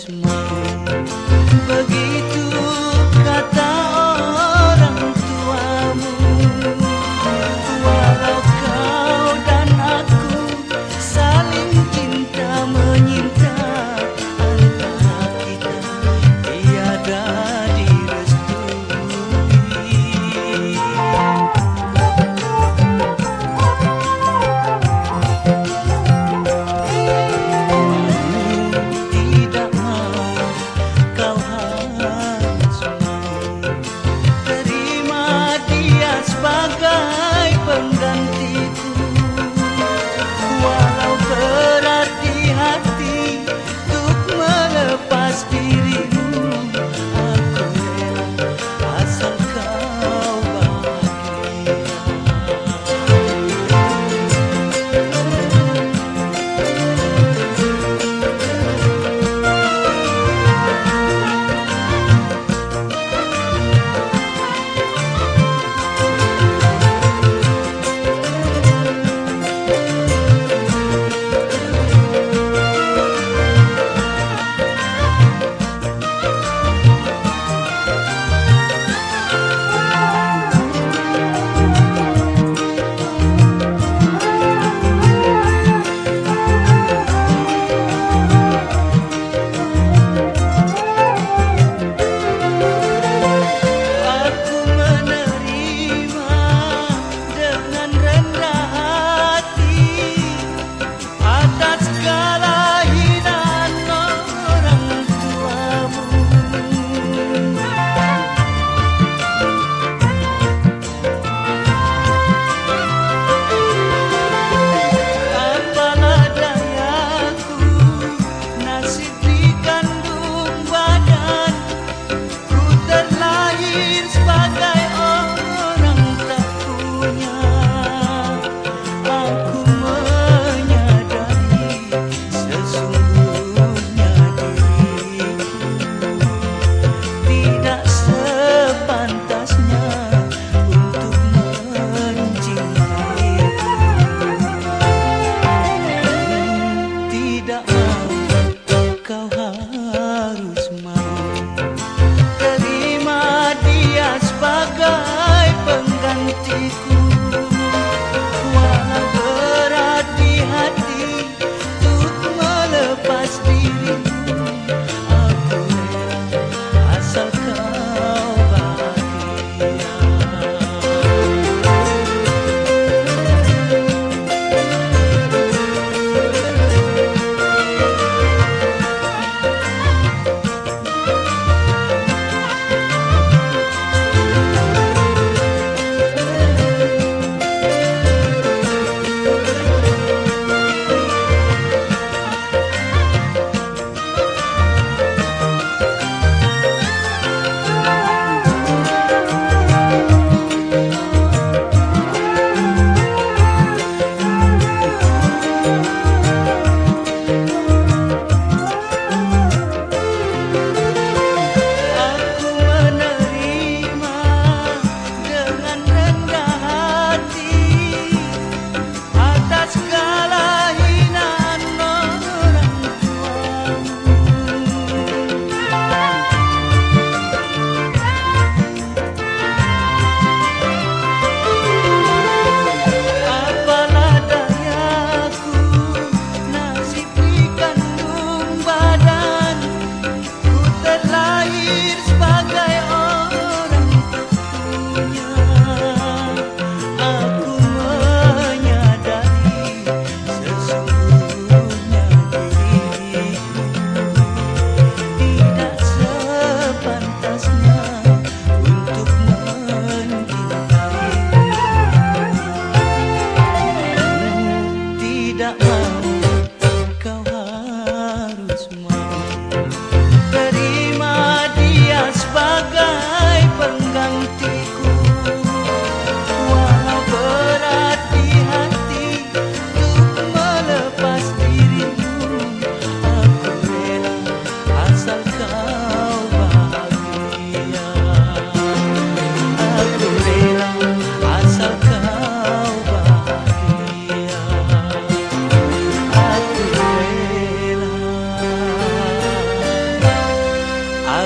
asmara bagi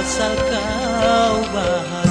asal kau bahagia